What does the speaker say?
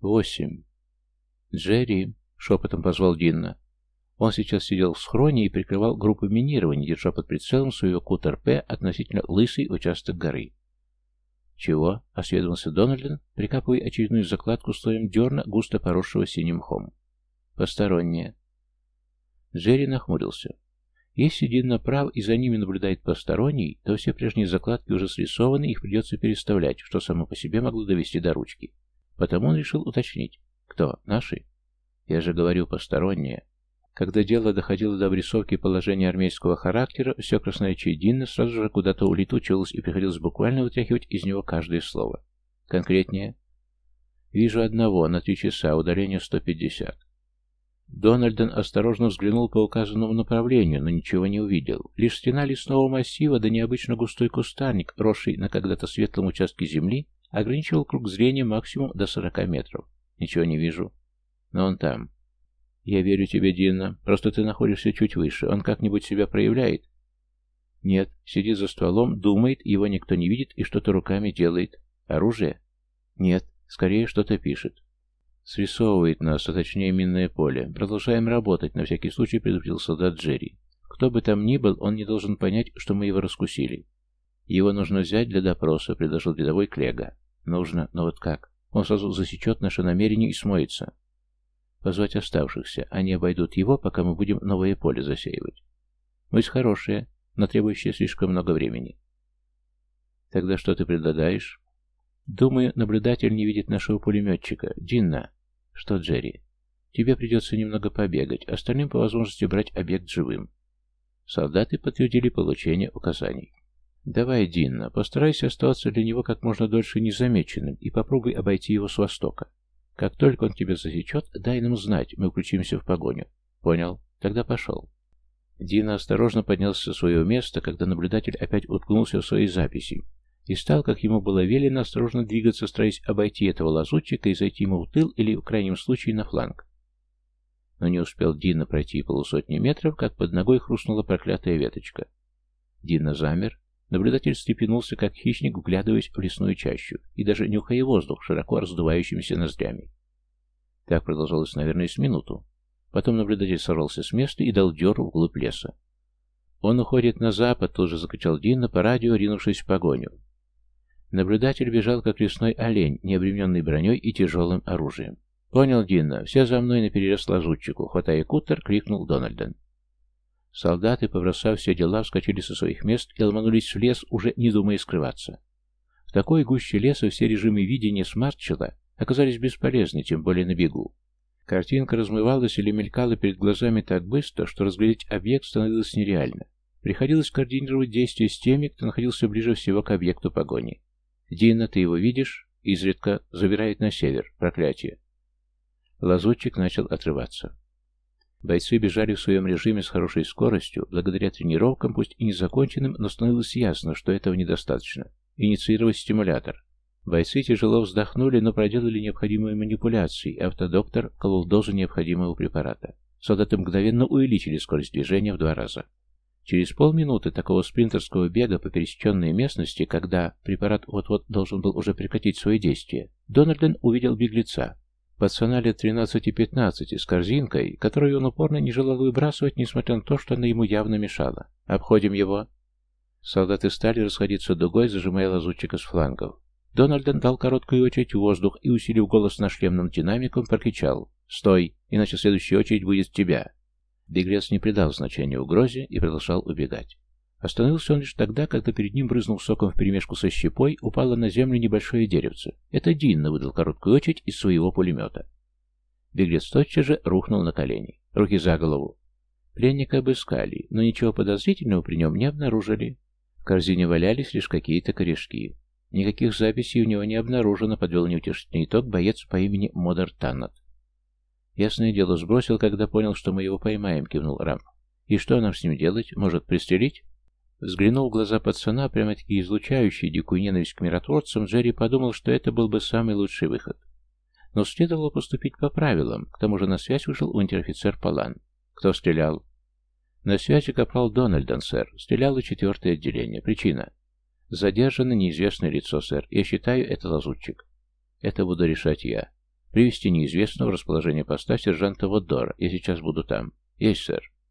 Восемь. «Джерри!» — шепотом позвал Динна. Он сейчас сидел в схроне и прикрывал группу минирования, держа под прицелом своего Кутер-П относительно лысый участок горы. «Чего?» — осведомился Дональден, прикапывая очередную закладку слоем дерна, густо поросшего синим мхом. «Посторонние». Джерри нахмурился. Если Динна прав и за ними наблюдает посторонний, то все прежние закладки уже срисованы, их придется переставлять, что само по себе могло довести до ручки. Потому он решил уточнить. Кто? Наши? Я же говорю посторонние. Когда дело доходило до обрисовки положения армейского характера, все красноречие сразу же куда-то улетучивалось и приходилось буквально вытряхивать из него каждое слово. Конкретнее. Вижу одного, на три часа, удаление 150. Дональден осторожно взглянул по указанному направлению, но ничего не увидел. Лишь стена лесного массива, да необычно густой кустарник, росший на когда-то светлом участке земли, ограничивал круг зрения максимум до 40 метров. Ничего не вижу. Но он там. Я верю тебе, Дина. Просто ты находишься чуть выше. Он как-нибудь себя проявляет? Нет. Сидит за стволом, думает, его никто не видит и что-то руками делает. Оружие? Нет. Скорее что-то пишет. Срисовывает нас, а точнее минное поле. Продолжаем работать, на всякий случай предупредил солдат Джерри. Кто бы там ни был, он не должен понять, что мы его раскусили. Его нужно взять для допроса, предложил рядовой Клега. Нужно, но вот как? Он сразу засечет наше намерение и смоется. Позвать оставшихся. Они обойдут его, пока мы будем новое поле засеивать. Мысль хорошая, но требующая слишком много времени. Тогда что ты предлагаешь? Думаю, наблюдатель не видит нашего пулеметчика. Динна. Что, Джерри? Тебе придется немного побегать, остальным по возможности брать объект живым. Солдаты подтвердили получение указаний. «Давай, Динна, постарайся оставаться для него как можно дольше незамеченным и попробуй обойти его с востока. Как только он тебя засечет, дай нам знать, мы включимся в погоню. Понял? Тогда пошел». Дина осторожно поднялся со своего места, когда наблюдатель опять уткнулся в свои записи, и стал, как ему было велено, осторожно двигаться, стараясь обойти этого лазутчика и зайти ему в тыл или, в крайнем случае, на фланг. Но не успел Дина пройти полусотни метров, как под ногой хрустнула проклятая веточка. Дина замер, Наблюдатель встрепенулся, как хищник, вглядываясь в лесную чащу, и даже нюхая воздух широко раздувающимися ноздрями. Так продолжалось, наверное, с минуту. Потом наблюдатель сорвался с места и дал дёру вглубь леса. «Он уходит на запад», — тут же закричал Динна по радио, ринувшись в погоню. Наблюдатель бежал, как лесной олень, не обремененный броней и тяжелым оружием. «Понял, Динна, все за мной наперерез лазутчику», — хватая кутер, крикнул Дональден. Солдаты, побросав все дела, вскочили со своих мест и ломанулись в лес, уже не думая скрываться. В такой гуще леса все режимы видения смарчела оказались бесполезны, тем более на бегу. Картинка размывалась или мелькала перед глазами так быстро, что разглядеть объект становилось нереально. Приходилось координировать действия с теми, кто находился ближе всего к объекту погони. «Дина, ты его видишь?» Изредка забирает на север. Проклятие. Лазутчик начал отрываться. Бойцы бежали в своем режиме с хорошей скоростью, благодаря тренировкам, пусть и незаконченным, но становилось ясно, что этого недостаточно. Инициировать стимулятор. Бойцы тяжело вздохнули, но проделали необходимые манипуляции, и автодоктор колол дозу необходимого препарата. Солдаты мгновенно увеличили скорость движения в два раза. Через полминуты такого спринтерского бега по пересеченной местности, когда препарат вот-вот должен был уже прекратить свое действие, Дональден увидел беглеца, Пацана лет 13-15 с корзинкой, которую он упорно не желал выбрасывать, несмотря на то, что она ему явно мешала. «Обходим его!» Солдаты стали расходиться дугой, зажимая лазутчика с флангов. Дональден дал короткую очередь в воздух и, усилив голос на шлемном динамиком, прокричал «Стой, иначе следующая очередь будет тебя!» Беглец не придал значения угрозе и продолжал убегать. Остановился он лишь тогда, когда перед ним брызнул соком вперемешку со щепой, упало на землю небольшое деревце. Это Динна выдал короткую очередь из своего пулемета. Беглец тотчас же рухнул на колени. Руки за голову. Пленника обыскали, но ничего подозрительного при нем не обнаружили. В корзине валялись лишь какие-то корешки. Никаких записей у него не обнаружено, подвел неутешительный итог боец по имени Модар Таннет. «Ясное дело, сбросил, когда понял, что мы его поймаем», — кивнул Рамп. «И что нам с ним делать? Может, пристрелить?» Взглянув в глаза пацана, прямо-таки излучающие дикую ненависть к миротворцам, Джерри подумал, что это был бы самый лучший выход. Но следовало поступить по правилам, к тому же на связь вышел унтер-офицер Палан. Кто стрелял? На связи капрал Дональдон, сэр. Стреляло четвертое отделение. Причина? Задержано неизвестное лицо, сэр. Я считаю, это лазутчик. Это буду решать я. Привести неизвестного в расположение поста сержанта Водора. Я сейчас буду там. Есть, сэр.